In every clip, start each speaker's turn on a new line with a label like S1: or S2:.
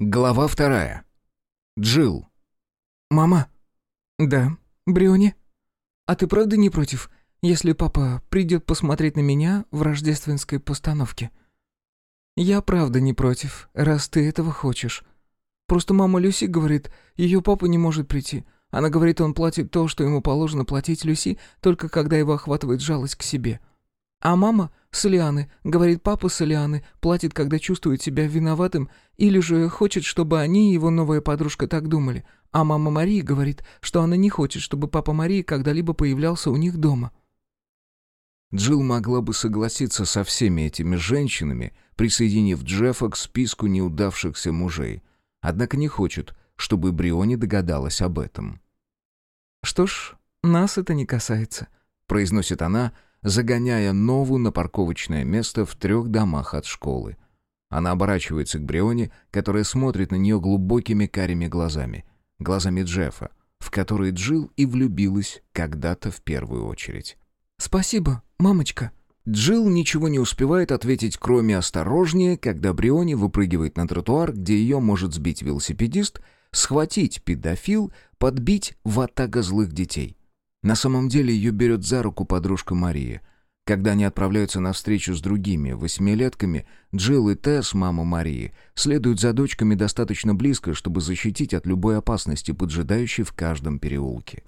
S1: Глава вторая. Джил.
S2: «Мама?» «Да, Бриони? А ты правда не против, если папа придет посмотреть на меня в рождественской постановке?» «Я правда не против, раз ты этого хочешь. Просто мама Люси говорит, ее папа не может прийти. Она говорит, он платит то, что ему положено платить Люси, только когда его охватывает жалость к себе. А мама Солианы говорит, папа Солианы платит, когда чувствует себя виноватым, или же хочет, чтобы они и его новая подружка так думали. А мама Марии говорит, что она не хочет, чтобы папа Марии когда-либо появлялся у них дома.
S1: Джилл могла бы согласиться со всеми этими женщинами, присоединив Джеффа к списку неудавшихся мужей. Однако не хочет, чтобы Бриони догадалась об этом.
S2: «Что ж, нас это не касается», —
S1: произносит она, загоняя Нову на парковочное место в трех домах от школы. Она оборачивается к Брионе, которая смотрит на нее глубокими карими глазами, глазами Джеффа, в которые Джилл и влюбилась когда-то в первую очередь.
S2: «Спасибо, мамочка».
S1: Джилл ничего не успевает ответить, кроме «осторожнее», когда Бриони выпрыгивает на тротуар, где ее может сбить велосипедист, схватить педофил, подбить ватага злых детей. На самом деле ее берет за руку подружка Мария. Когда они отправляются на встречу с другими восьмилетками, Джилл и Тесс, мама Марии, следуют за дочками достаточно близко, чтобы защитить от любой опасности, поджидающей в каждом переулке.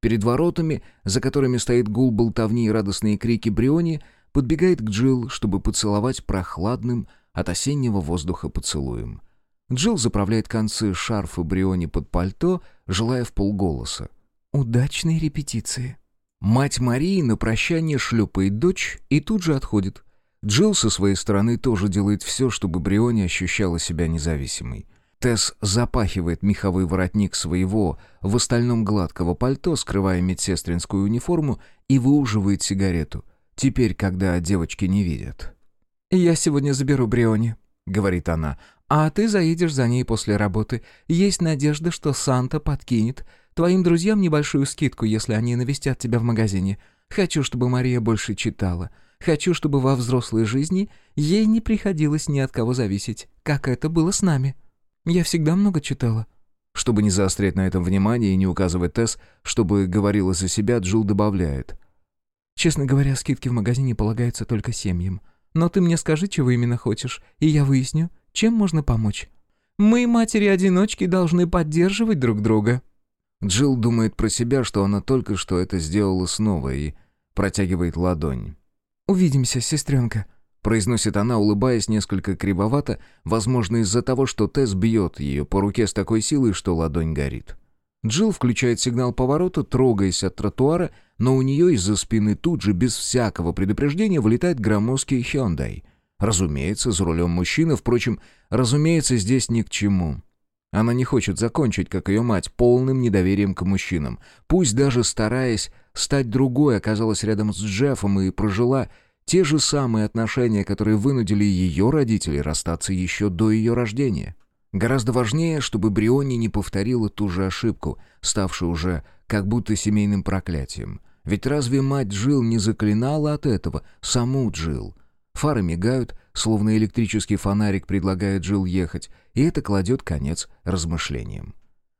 S1: Перед воротами, за которыми стоит гул болтовни и радостные крики Бриони, подбегает к Джилл, чтобы поцеловать прохладным от осеннего воздуха поцелуем. Джилл заправляет концы шарфа Бриони под пальто, желая в полголоса.
S2: «Удачной репетиции».
S1: Мать Марии на прощание шлепает дочь и тут же отходит. Джилл со своей стороны тоже делает все, чтобы Бриони ощущала себя независимой. Тесс запахивает меховой воротник своего, в остальном гладкого пальто, скрывая медсестринскую униформу, и выуживает сигарету. Теперь, когда девочки не видят.
S2: «Я сегодня заберу Бриони», — говорит она, «а ты заедешь за ней после работы. Есть надежда, что Санта подкинет Твоим друзьям небольшую скидку, если они навестят тебя в магазине. Хочу, чтобы Мария больше читала. Хочу, чтобы во взрослой жизни ей не приходилось ни от кого зависеть, как это было с нами. Я всегда много читала».
S1: Чтобы не заострять на этом внимание и не указывать Тесс, чтобы говорила за себя, Джилл добавляет.
S2: «Честно говоря, скидки в магазине полагаются только семьям. Но ты мне скажи, чего именно хочешь, и я выясню, чем можно помочь. Мы, матери-одиночки, должны поддерживать друг друга».
S1: Джилл думает про себя, что она только что это сделала снова и протягивает ладонь.
S2: «Увидимся, сестренка», —
S1: произносит она, улыбаясь несколько кривовато, возможно, из-за того, что Тесс бьет ее по руке с такой силой, что ладонь горит. Джилл включает сигнал поворота, трогаясь от тротуара, но у нее из-за спины тут же, без всякого предупреждения, вылетает громоздкий Hyundai. Разумеется, за рулем мужчина, впрочем, разумеется, здесь ни к чему. Она не хочет закончить, как ее мать, полным недоверием к мужчинам. Пусть даже стараясь стать другой, оказалась рядом с Джеффом и прожила те же самые отношения, которые вынудили ее родителей расстаться еще до ее рождения. Гораздо важнее, чтобы Бриони не повторила ту же ошибку, ставшую уже как будто семейным проклятием. Ведь разве мать Джил не заклинала от этого саму Джил? Фары мигают, словно электрический фонарик предлагает Джил ехать, и это кладет конец размышлениям.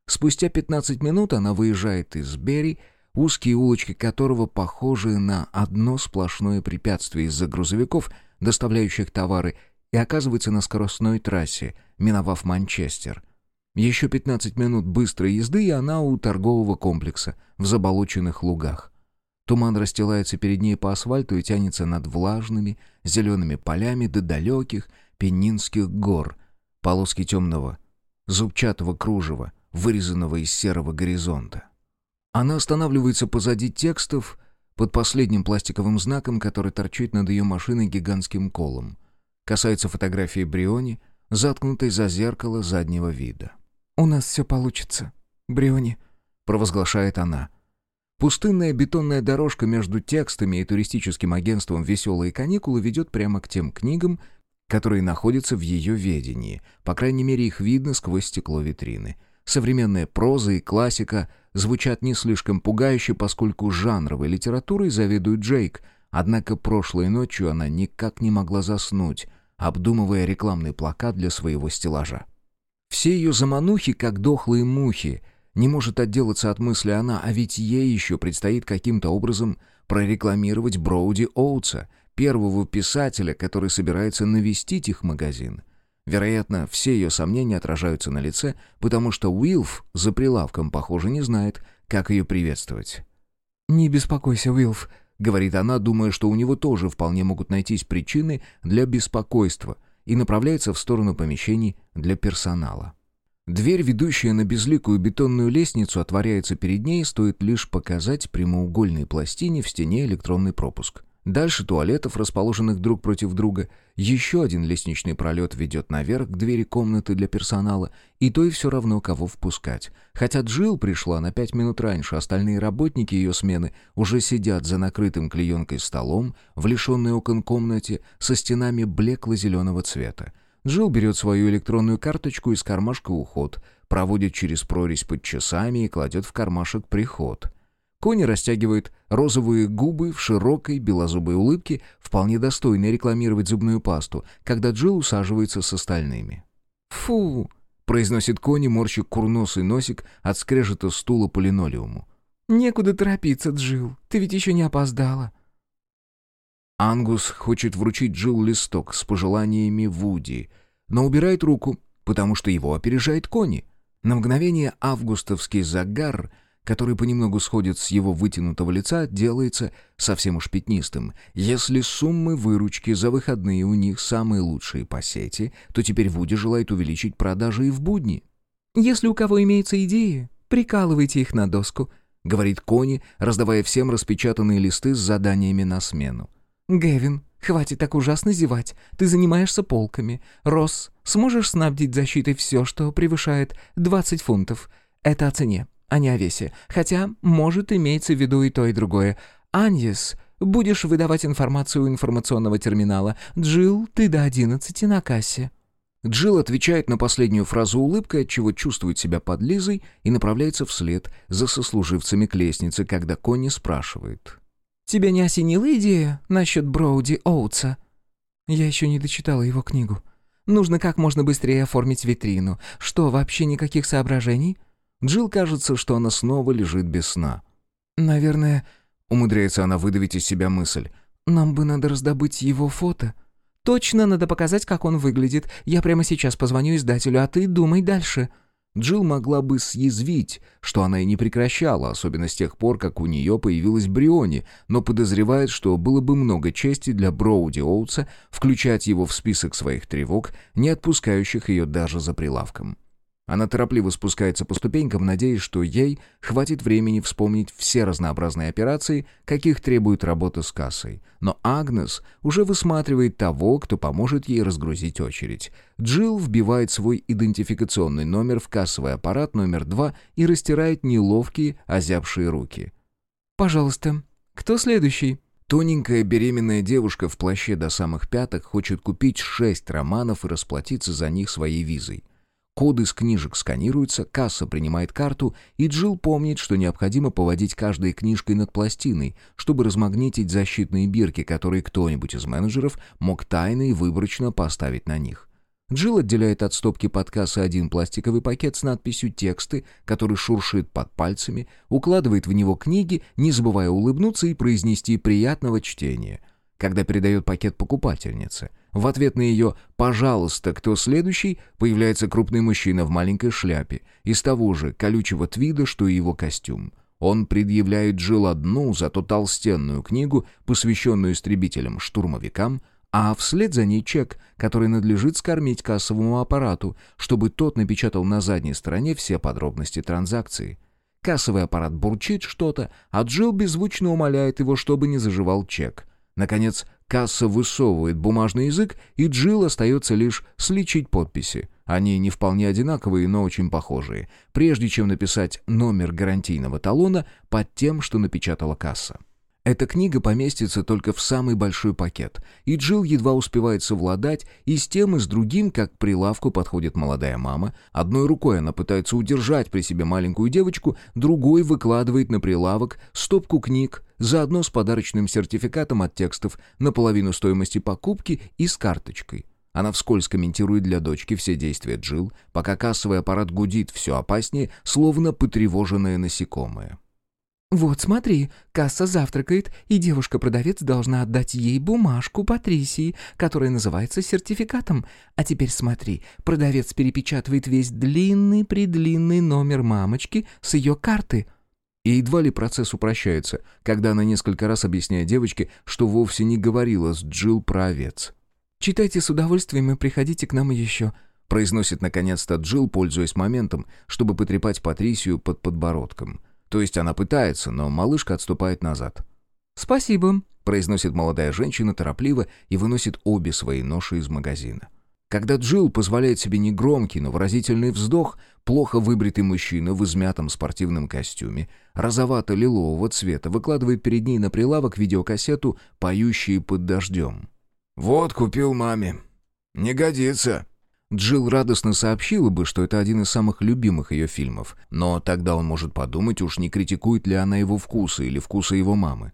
S1: Спустя 15 минут она выезжает из Берри, узкие улочки которого похожи на одно сплошное препятствие из-за грузовиков, доставляющих товары, и оказывается на скоростной трассе, миновав Манчестер. Еще 15 минут быстрой езды, и она у торгового комплекса в заболоченных лугах. Туман расстилается перед ней по асфальту и тянется над влажными зелеными полями до далеких Пеннинских гор, полоски темного, зубчатого кружева, вырезанного из серого горизонта. Она останавливается позади текстов под последним пластиковым знаком, который торчит над ее машиной гигантским колом. Касается фотографии Бриони, заткнутой за зеркало заднего вида.
S2: «У нас все получится, Бриони», — провозглашает она.
S1: Пустынная бетонная дорожка между текстами и туристическим агентством «Веселые каникулы» ведет прямо к тем книгам, которые находятся в ее ведении. По крайней мере, их видно сквозь стекло витрины. Современная проза и классика звучат не слишком пугающе, поскольку жанровой литературой заведует Джейк, однако прошлой ночью она никак не могла заснуть, обдумывая рекламный плакат для своего стеллажа. Все ее заманухи, как дохлые мухи. Не может отделаться от мысли она, а ведь ей еще предстоит каким-то образом прорекламировать Броуди Оутса, первого писателя, который собирается навестить их магазин. Вероятно, все ее сомнения отражаются на лице, потому что Уилф за прилавком, похоже, не знает, как ее приветствовать.
S2: «Не беспокойся, Уилф», — говорит она, думая, что у него тоже вполне могут найтись причины для беспокойства, и направляется в сторону помещений для персонала.
S1: Дверь, ведущая на безликую бетонную лестницу, отворяется перед ней, стоит лишь показать прямоугольной пластине в стене электронный пропуск. Дальше туалетов, расположенных друг против друга. Еще один лестничный пролет ведет наверх к двери комнаты для персонала, и то и все равно, кого впускать. Хотя Джилл пришла на пять минут раньше, остальные работники ее смены уже сидят за накрытым клеенкой столом в лишенной окон комнате со стенами блекло-зеленого цвета. Джилл берет свою электронную карточку из кармашка «Уход», проводит через прорезь под часами и кладет в кармашек «Приход». Кони растягивает розовые губы в широкой белозубой улыбке, вполне достойной рекламировать зубную пасту, когда Джилл усаживается с остальными.
S2: «Фу!»
S1: — произносит Кони, морщик курносый носик от скрежета стула по линолеуму.
S2: «Некуда торопиться, Джилл, ты ведь еще не опоздала».
S1: Ангус хочет вручить Джилл листок с пожеланиями Вуди, но убирает руку, потому что его опережает Кони. На мгновение августовский загар — который понемногу сходит с его вытянутого лица, делается совсем уж пятнистым. Если суммы выручки за выходные у них самые лучшие по сети, то теперь Вуди желает увеличить продажи и в будни.
S2: «Если у кого имеются идеи, прикалывайте их на доску», —
S1: говорит Кони, раздавая всем распечатанные листы с заданиями на смену.
S2: «Гевин, хватит так ужасно зевать. Ты занимаешься полками. Росс, сможешь снабдить защитой все, что превышает 20 фунтов? Это о цене а не о весе. Хотя, может, имеется в виду и то, и другое. Аньес, будешь выдавать информацию у информационного терминала. Джилл, ты до одиннадцати на кассе».
S1: Джилл отвечает на последнюю фразу улыбкой, отчего чувствует себя под Лизой и направляется вслед за сослуживцами к лестнице, когда Конни спрашивает.
S2: «Тебя не осенила идея насчет Броуди Оутса?» «Я еще не дочитала его книгу. Нужно как можно быстрее оформить витрину. Что, вообще никаких соображений?»
S1: Джилл кажется, что она снова лежит без сна.
S2: «Наверное...»
S1: — умудряется она выдавить из себя мысль.
S2: «Нам бы надо раздобыть его фото. Точно надо показать, как он выглядит. Я прямо сейчас позвоню издателю, а ты думай дальше».
S1: Джилл могла бы съязвить, что она и не прекращала, особенно с тех пор, как у нее появилась Бриони, но подозревает, что было бы много чести для Броуди Оутса включать его в список своих тревог, не отпускающих ее даже за прилавком. Она торопливо спускается по ступенькам, надеясь, что ей хватит времени вспомнить все разнообразные операции, каких требует работа с кассой. Но Агнес уже высматривает того, кто поможет ей разгрузить очередь. Джилл вбивает свой идентификационный номер в кассовый аппарат номер два и растирает неловкие, озябшие руки.
S2: «Пожалуйста, кто следующий?»
S1: Тоненькая беременная девушка в плаще до самых пяток хочет купить шесть романов и расплатиться за них своей визой. Коды с книжек сканируются, касса принимает карту, и Джилл помнит, что необходимо поводить каждой книжкой над пластиной, чтобы размагнитить защитные бирки, которые кто-нибудь из менеджеров мог тайно и выборочно поставить на них. Джилл отделяет от стопки под кассой один пластиковый пакет с надписью «Тексты», который шуршит под пальцами, укладывает в него книги, не забывая улыбнуться и произнести «приятного чтения», когда передает пакет покупательнице – в ответ на ее «пожалуйста, кто следующий?» появляется крупный мужчина в маленькой шляпе, из того же колючего твида, что и его костюм. Он предъявляет Джилл одну, зато толстенную книгу, посвященную истребителям-штурмовикам, а вслед за ней чек, который надлежит скормить кассовому аппарату, чтобы тот напечатал на задней стороне все подробности транзакции. Кассовый аппарат бурчит что-то, а Джилл беззвучно умоляет его, чтобы не заживал чек. Наконец, Касса высовывает бумажный язык, и Джилл остается лишь сличить подписи. Они не вполне одинаковые, но очень похожие, прежде чем написать номер гарантийного талона под тем, что напечатала касса. Эта книга поместится только в самый большой пакет, и Джилл едва успевает совладать и с тем, и с другим, как к прилавку подходит молодая мама. Одной рукой она пытается удержать при себе маленькую девочку, другой выкладывает на прилавок стопку книг, заодно с подарочным сертификатом от текстов на половину стоимости покупки и с карточкой. Она вскользь комментирует для дочки все действия Джилл, пока кассовый аппарат гудит все опаснее, словно потревоженное насекомое.
S2: «Вот смотри, касса завтракает, и девушка-продавец должна отдать ей бумажку Патрисии, которая называется сертификатом. А теперь смотри, продавец перепечатывает весь длинный-предлинный номер мамочки с ее карты».
S1: И едва ли процесс упрощается, когда она несколько раз объясняет девочке, что вовсе не говорила с Джилл про овец.
S2: «Читайте с удовольствием и приходите к нам еще»,
S1: произносит наконец-то Джилл, пользуясь моментом, чтобы потрепать Патрисию под подбородком. То есть она пытается, но малышка отступает назад.
S2: «Спасибо», —
S1: произносит молодая женщина торопливо и выносит обе свои ноши из магазина. Когда Джилл позволяет себе негромкий, но выразительный вздох, плохо выбритый мужчина в измятом спортивном костюме, розовато-лилового цвета, выкладывает перед ней на прилавок видеокассету «Поющие под дождем».
S3: «Вот, купил маме. Не годится».
S1: Джилл радостно сообщила бы, что это один из самых любимых ее фильмов, но тогда он может подумать, уж не критикует ли она его вкусы или вкусы его мамы.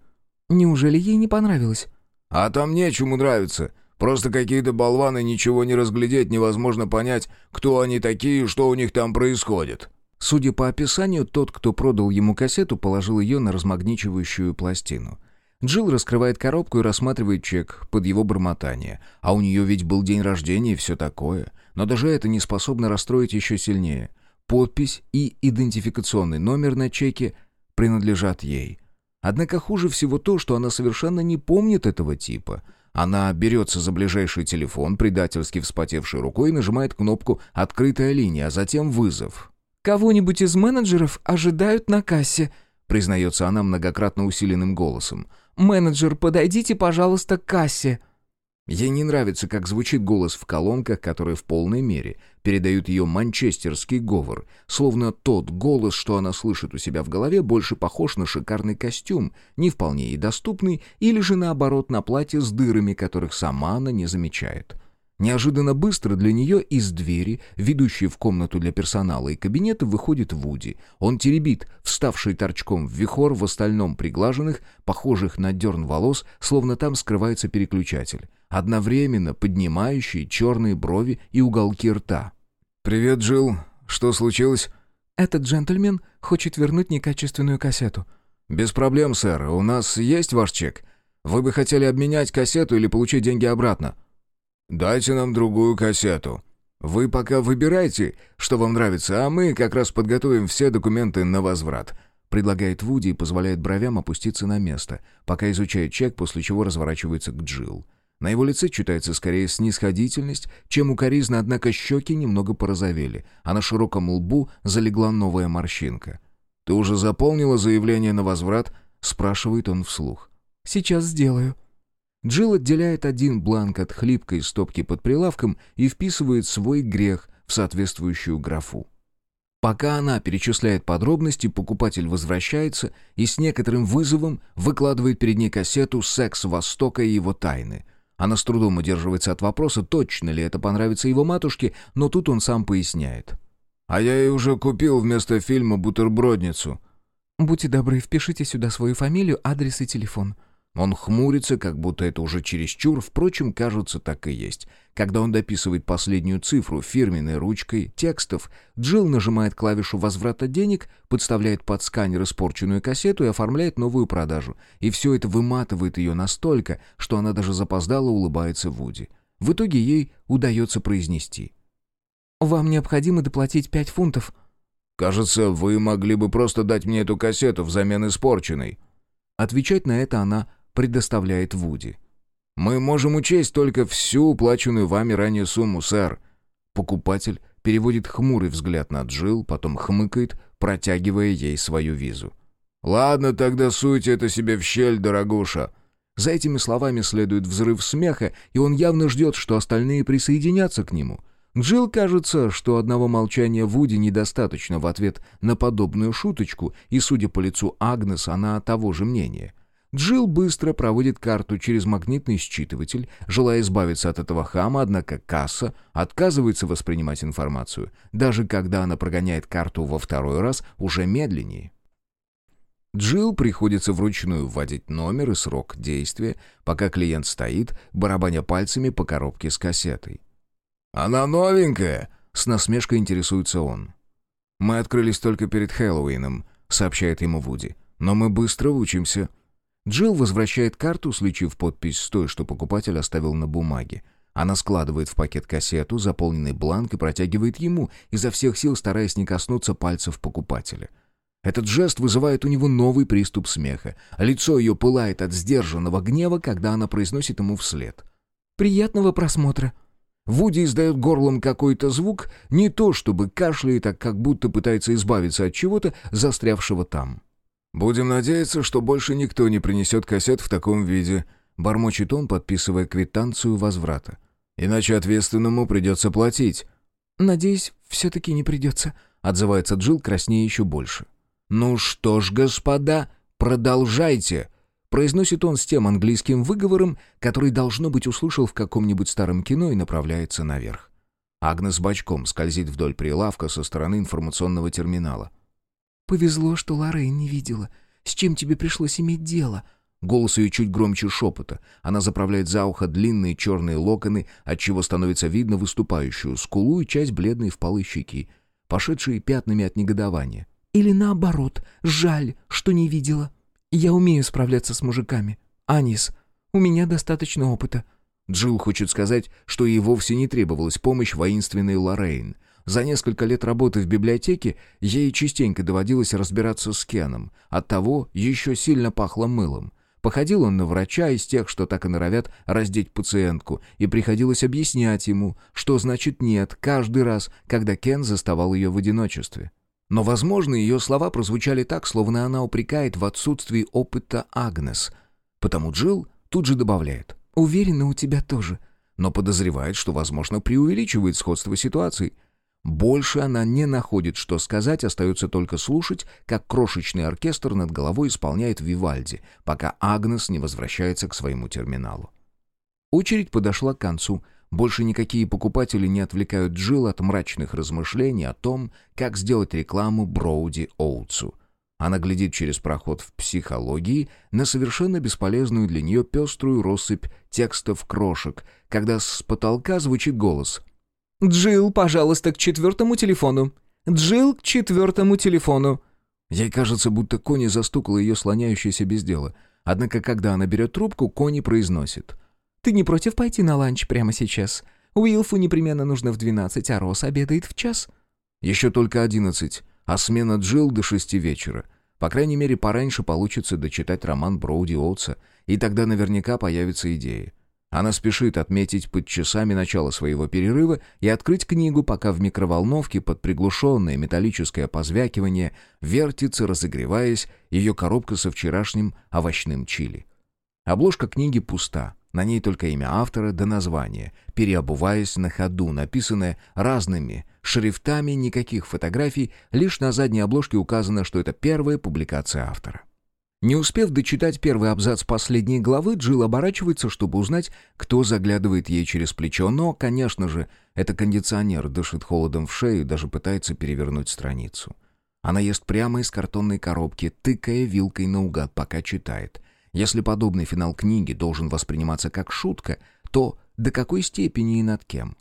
S2: «Неужели ей не понравилось?»
S3: «А там нечему нравится. Просто какие-то болваны, ничего не разглядеть, невозможно понять, кто они такие и что у них там происходит».
S1: Судя по описанию, тот, кто продал ему кассету, положил ее на размагничивающую пластину — Джилл раскрывает коробку и рассматривает чек под его бормотание. А у нее ведь был день рождения и все такое. Но даже это не способно расстроить еще сильнее. Подпись и идентификационный номер на чеке принадлежат ей. Однако хуже всего то, что она совершенно не помнит этого типа. Она берется за ближайший телефон, предательски вспотевшей рукой, и нажимает кнопку «Открытая линия», а затем «Вызов».
S2: «Кого-нибудь из менеджеров ожидают на кассе»,
S1: признается она многократно усиленным голосом.
S2: «Менеджер, подойдите, пожалуйста, к кассе».
S1: Ей не нравится, как звучит голос в колонках, которые в полной мере передают ее манчестерский говор, словно тот голос, что она слышит у себя в голове, больше похож на шикарный костюм, не вполне ей доступный, или же наоборот на платье с дырами, которых сама она не замечает. Неожиданно быстро для нее из двери, ведущей в комнату для персонала и кабинета, выходит Вуди. Он теребит, вставший торчком в вихор, в остальном приглаженных, похожих на дерн волос, словно там скрывается переключатель, одновременно поднимающий черные брови и уголки рта.
S3: «Привет, Джилл. Что случилось?»
S2: «Этот джентльмен хочет вернуть некачественную кассету».
S3: «Без проблем, сэр. У нас есть ваш чек. Вы бы хотели обменять кассету или получить деньги обратно?» «Дайте нам другую кассету. Вы пока выбирайте, что вам нравится, а мы как раз подготовим все документы на возврат»,
S1: предлагает Вуди и позволяет бровям опуститься на место, пока изучает чек, после чего разворачивается к Джилл. На его лице читается скорее снисходительность, чем укоризна, однако щеки немного порозовели, а на широком лбу залегла новая морщинка.
S3: «Ты уже заполнила заявление на возврат?» — спрашивает он вслух.
S2: «Сейчас сделаю»,
S1: Джилл отделяет один бланк от хлипкой стопки под прилавком и вписывает свой грех в соответствующую графу. Пока она перечисляет подробности, покупатель возвращается и с некоторым вызовом выкладывает перед ней кассету «Секс Востока и его тайны». Она с трудом удерживается от вопроса, точно ли это понравится его матушке, но тут он сам поясняет.
S3: «А я ей уже купил вместо фильма бутербродницу».
S2: «Будьте добры, впишите сюда свою фамилию, адрес и телефон».
S1: Он хмурится, как будто это уже чересчур, впрочем, кажется, так и есть. Когда он дописывает последнюю цифру фирменной ручкой текстов, Джилл нажимает клавишу возврата денег, подставляет под сканер испорченную кассету и оформляет новую продажу. И все это выматывает ее настолько, что она даже запоздала улыбается Вуди. В итоге ей удается произнести.
S2: «Вам необходимо доплатить пять фунтов».
S3: «Кажется, вы могли бы просто дать мне эту кассету взамен испорченной».
S1: Отвечать на это она предоставляет Вуди.
S3: «Мы можем учесть только всю уплаченную вами ранее сумму, сэр».
S1: Покупатель переводит хмурый взгляд на Джилл, потом хмыкает, протягивая ей свою визу.
S3: «Ладно, тогда суйте это себе в щель, дорогуша».
S1: За этими словами следует взрыв смеха, и он явно ждет, что остальные присоединятся к нему. Джилл кажется, что одного молчания Вуди недостаточно в ответ на подобную шуточку, и, судя по лицу Агнес, она того же мнения. Джилл быстро проводит карту через магнитный считыватель, желая избавиться от этого хама, однако касса отказывается воспринимать информацию, даже когда она прогоняет карту во второй раз уже медленнее. Джилл приходится вручную вводить номер и срок действия, пока клиент стоит, барабаня пальцами по коробке с кассетой.
S3: «Она новенькая?»
S1: — с насмешкой интересуется он. «Мы открылись только перед Хэллоуином», — сообщает ему Вуди. «Но мы быстро учимся». Джилл возвращает карту, сличив подпись с той, что покупатель оставил на бумаге. Она складывает в пакет кассету, заполненный бланк, и протягивает ему, изо всех сил стараясь не коснуться пальцев покупателя. Этот жест вызывает у него новый приступ смеха. Лицо ее пылает от сдержанного гнева, когда она произносит ему вслед.
S2: «Приятного просмотра!»
S1: Вуди издает горлом какой-то звук, не то чтобы кашляет, а как будто пытается избавиться от чего-то, застрявшего там.
S3: «Будем надеяться, что больше никто не принесет кассет в таком виде», — бормочет он, подписывая квитанцию возврата. «Иначе ответственному придется платить».
S2: «Надеюсь, все-таки не придется», —
S1: отзывается Джилл, краснее еще больше. «Ну что ж, господа, продолжайте!» Произносит он с тем английским выговором, который, должно быть, услышал в каком-нибудь старом кино и направляется наверх. Агнес бочком скользит вдоль прилавка со стороны информационного терминала.
S2: «Повезло, что Лоррейн не видела. С чем тебе пришлось иметь дело?»
S1: Голос ее чуть громче шепота. Она заправляет за ухо длинные черные локоны, отчего становится видно выступающую скулу и часть бледной впалой щеки, пошедшие пятнами от негодования.
S2: «Или наоборот, жаль, что не видела. Я умею справляться с мужиками. Анис, у меня достаточно опыта».
S1: Джилл хочет сказать, что ей вовсе не требовалась помощь воинственной Лоррейн. За несколько лет работы в библиотеке ей частенько доводилось разбираться с Кеном. Оттого еще сильно пахло мылом. Походил он на врача из тех, что так и норовят раздеть пациентку, и приходилось объяснять ему, что значит «нет» каждый раз, когда Кен заставал ее в одиночестве. Но, возможно, ее слова прозвучали так, словно она упрекает в отсутствии опыта Агнес. Потому Джилл тут же добавляет
S2: «Уверена, у тебя тоже»,
S1: но подозревает, что, возможно, преувеличивает сходство ситуаций – больше она не находит, что сказать, остается только слушать, как крошечный оркестр над головой исполняет Вивальди, пока Агнес не возвращается к своему терминалу. Очередь подошла к концу. Больше никакие покупатели не отвлекают Джилл от мрачных размышлений о том, как сделать рекламу Броуди Оутсу. Она глядит через проход в психологии на совершенно бесполезную для нее пеструю россыпь текстов крошек, когда с потолка звучит голос
S2: «Джилл, пожалуйста, к четвертому телефону. Джилл, к четвертому телефону».
S1: Ей кажется, будто Кони застукала ее слоняющееся без дела. Однако, когда она берет трубку, Кони произносит.
S2: «Ты не против пойти на ланч прямо сейчас? Уилфу непременно нужно в двенадцать, а Росс обедает в час».
S1: «Еще только одиннадцать, а смена Джилл до шести вечера. По крайней мере, пораньше получится дочитать роман Броуди Оутса, и тогда наверняка появится идея. Она спешит отметить под часами начало своего перерыва и открыть книгу, пока в микроволновке под приглушенное металлическое позвякивание вертится, разогреваясь, ее коробка со вчерашним овощным чили. Обложка книги пуста, на ней только имя автора да название, переобуваясь на ходу, написанное разными шрифтами, никаких фотографий, лишь на задней обложке указано, что это первая публикация автора. Не успев дочитать первый абзац последней главы, Джилл оборачивается, чтобы узнать, кто заглядывает ей через плечо, но, конечно же, это кондиционер дышит холодом в шею и даже пытается перевернуть страницу. Она ест прямо из картонной коробки, тыкая вилкой наугад, пока читает. Если подобный финал книги должен восприниматься как шутка, то до какой степени и над кем?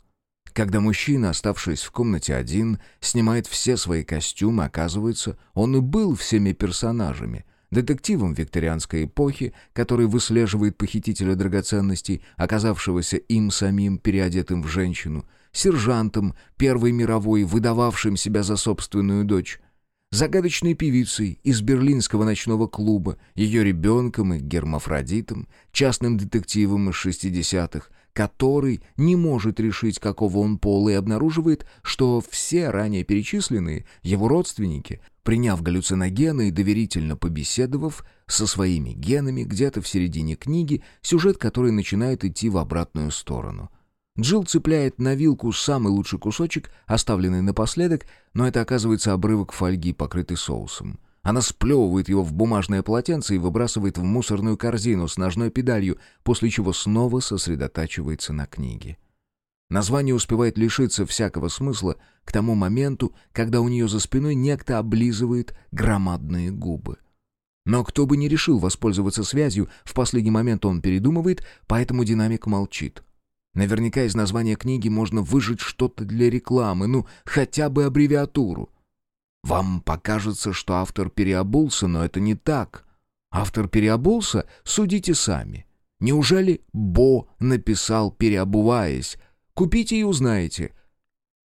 S1: Когда мужчина, оставшись в комнате один, снимает все свои костюмы, оказывается, он и был всеми персонажами — детективом викторианской эпохи, который выслеживает похитителя драгоценностей, оказавшегося им самим переодетым в женщину, сержантом Первой мировой, выдававшим себя за собственную дочь, загадочной певицей из берлинского ночного клуба, ее ребенком и гермафродитом, частным детективом из 60-х, который не может решить, какого он пола, и обнаруживает, что все ранее перечисленные его родственники Приняв галлюциногены и доверительно побеседовав со своими генами где-то в середине книги, сюжет который начинает идти в обратную сторону. Джилл цепляет на вилку самый лучший кусочек, оставленный напоследок, но это оказывается обрывок фольги, покрытый соусом. Она сплевывает его в бумажное полотенце и выбрасывает в мусорную корзину с ножной педалью, после чего снова сосредотачивается на книге. Название успевает лишиться всякого смысла к тому моменту, когда у нее за спиной некто облизывает громадные губы. Но кто бы ни решил воспользоваться связью, в последний момент он передумывает, поэтому динамик молчит. Наверняка из названия книги можно выжить что-то для рекламы, ну, хотя бы аббревиатуру. Вам покажется, что автор переобулся, но это не так. Автор переобулся? Судите сами. Неужели Бо написал «переобуваясь»? Купите и узнаете.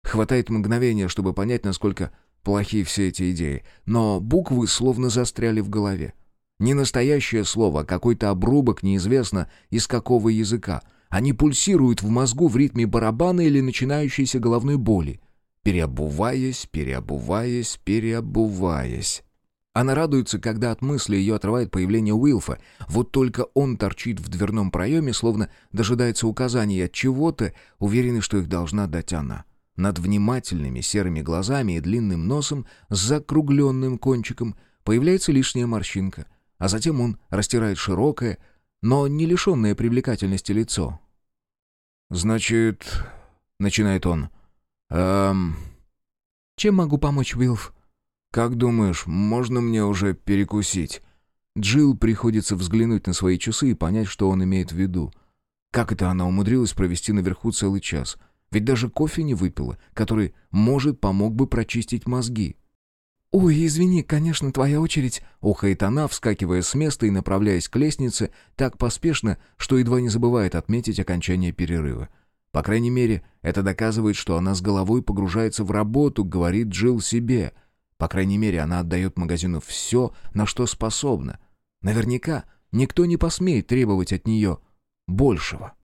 S1: Хватает мгновения, чтобы понять, насколько плохи все эти идеи. Но буквы словно застряли в голове. Не настоящее слово, а какой-то обрубок неизвестно из какого языка. Они пульсируют в мозгу в ритме барабана или начинающейся головной боли. Переобуваясь, переобуваясь, переобуваясь. Она радуется, когда от мысли ее отрывает появление Уилфа. Вот только он торчит в дверном проеме, словно дожидается указаний от чего-то, уверенный, что их должна дать она. Над внимательными серыми глазами и длинным носом с закругленным кончиком появляется лишняя морщинка, а затем он растирает широкое, но не лишенное привлекательности лицо. «Значит...» — начинает он. «Эм...»
S2: «Чем могу помочь, Уилф?»
S1: «Как думаешь, можно мне уже перекусить?» Джилл приходится взглянуть на свои часы и понять, что он имеет в виду. Как это она умудрилась провести наверху целый час? Ведь даже кофе не выпила, который, может, помог бы прочистить мозги.
S2: «Ой, извини, конечно, твоя очередь», —
S1: ухает она, вскакивая с места и направляясь к лестнице так поспешно, что едва не забывает отметить окончание перерыва. По крайней мере, это доказывает, что она с головой погружается в работу, говорит Джилл себе. По крайней мере, она отдает магазину все, на что способна. Наверняка никто не посмеет требовать от нее большего.